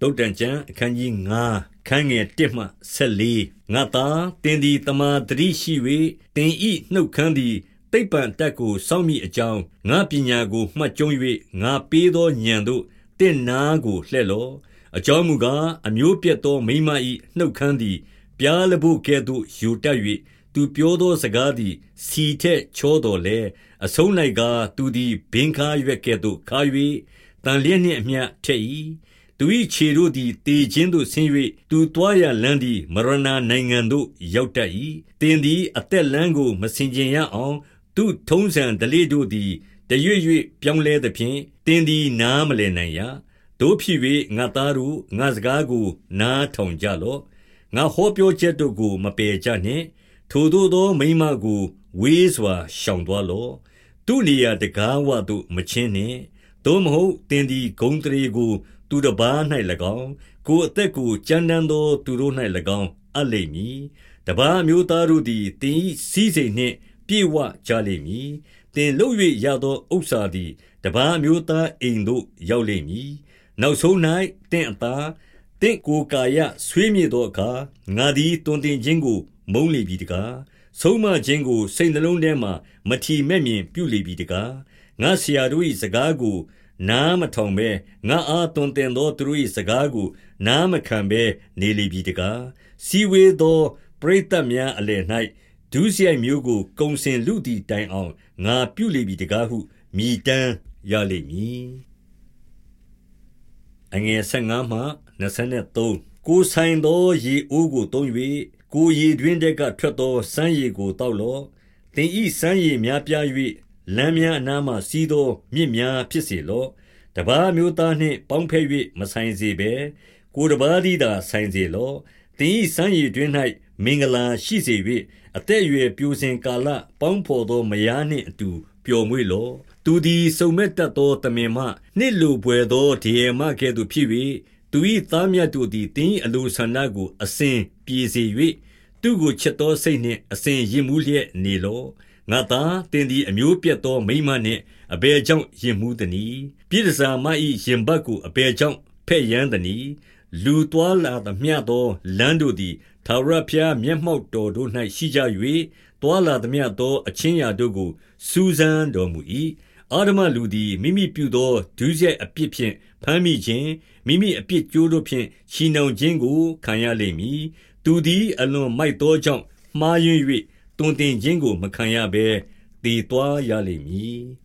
တုတ်တန်ကျမ်းအခန်းကြီး9ခန်းငယ်1မှ14ငါသားတင်းဒီတမာတရိရှိ၍တင်းဤနှုတ်ခမ်းသည်တိပ္ပံတက်ကိုစောင့်မိအကြောင်းငါပညာကိုမှတ်ကျုံ၍ငါပေးသောဉာဏ်တို့တင့်နာကိုလှဲ့လောအကြောင်းမူကားအမျိုးပြတ်သောမိမ၏နှုတ်ခမ်းသည်ပြားလဘုကဲ့သို့ယူတက်၍သူပြောသောစကားသည်စီထက်ချောတော်လဲအဆုံး၌ကားသူသည်ဘင်ခါရွက်ကဲ့သို့ခါ၍တန်လျက်နှင့်အမျှထက်၏ သူ၏ခြေတို့သည်တေခြင်းသို့ဆင်း၍သူတွားရလမ်းသည်မရဏနိုင်ငံသို့ရောက်တတ်၏တင်သည်အသက်လမ်းကိုမစင်ကြင်ရအောင်သူထုံးစံဒလေတို့သည်တရွေ့၍ပြောင်းလဲသဖြင့်တင်သည်နားမလည်နိုင်ရတို့ဖြစ်၍ငါသားတို့ငါစကားကို နားထောင်ကြလော့ငါဟောပြောချက်တို့ကိုမပယ်ကြနှင့်ထိုသို့သောမိမကို ဝေးစွာရှောင်သွားလော့သူနေရာတကားဝသို့မချင်းနှင့်သို့မဟုတ်တင်သည်ဂုံတရေကို သူတစ်ပါး၌၎င်းကိုအသက်ကိုကြမ်းတမ်းသောသူတို့၌၎င်းအပ်လိမ့်မည်တပါးမျိုးသားတို့သည်တင်ဤစည်းစိမ်နှင့်ပြေဝကြလိမ့်မည်တင်လုတ်၍ရသောဥစ္စာသည်တပါးမျိုးသားအိမ်သို့ရောက်လိမ့်မည်နောက်ဆုံး၌တင့်အသားတင့်ကိုယ်ကာယဆွေးမြေ့သောအခါငါသည်တွင်တင်ခြင်းကို မုန်းလေပြီတကားဆုံးမခြင်းကိုစိတ်နှလုံးထဲမှမထီမဲ့မြင်ပြုလေပြီတကားငါဆရာတို့၏စကားကို နားမထောင်ဘဲငါအားတွင်တင်သောသူတို့၏စကားကို နားမခံဘဲနေလေပြီတကားစီဝေသောပရိသတ်များအလယ်၌ဒုစရိုက်မျိုးကိုကုံစင်လူသည်တိုင်အောင်ငါပြုလေပြီတကားဟုမြည်တမ်းရလိမ့်မည်အငယ်15မှ23ကိုဆိုင်သောရေအိုးကိုတုံး၍ကိုရေတွင်တက်ကထွက်သောစမ်းရေကိုတောက်လော့တင်ဤစမ်းရေများပြား၍ လမ်းများအနားမှစီးသောမြစ်များဖြစ်စေလော့တပားမျိုးသားနှင့်ပေါင်းဖက်၍မဆိုင်စေဘဲကိုတပားသည်သာဆိုင်စေလော့တင်ဤစမ်းရေတွင်၌မင်္ဂလာရှိစေ၍အသက်အရွယ်ပြိုစင်ကာလပေါင်းဖော်သောမယားနှင့်အတူပျော်မွေ့လော့သူသည်စုံမဲ့တတ်သောတမင်မှနှစ်လိုပွေသောဒီယမကဲ့သို့ဖြစ်၍သူ၏သားမြတ်တို့သည်တင်းအလိုဆန္ဒကိုအစဉ်ပြေစေ၍သူကိုချစ်သောစိတ်နှင့်အစဉ်ရင်မှုလျက်နေလော့ ငါသားတင်သည်အမျိုးပြတ်သောမိမနှင့်အဘယ်ကြောင့်ရင်မှုသည်။ပြည်တစားမ၏ရင်ဘတ်ကိုအဘယ်ကြောင့်ဖဲ့ရမ်းသည်။လူသွားလာသမျှသောလမ်းတို့သည်ထာဝရဘုရားမျက်မှောက်တော်တို့၌ရှိကြ၍သွာလာသမျှသောအချင်းရာတို့ကိုစူးစမ်းတော်မူ၏။အာဓမလူသည်မိမိပြုသောဒုစရိုက်အပြစ်ဖြင့်ဖမ်းမိခြင်းမိမိအပြစ်ကြိုးတို့ဖြင့်ချီနှောင်ခြင်းကိုခံရလိမ့်မည်။သူသည်အလွန်မိုက်သောကြောင့်မှားယွင်း၍ တွင်တင်ခြင်းကို မခံရဘဲတည်သွားရလိမ့်မည်။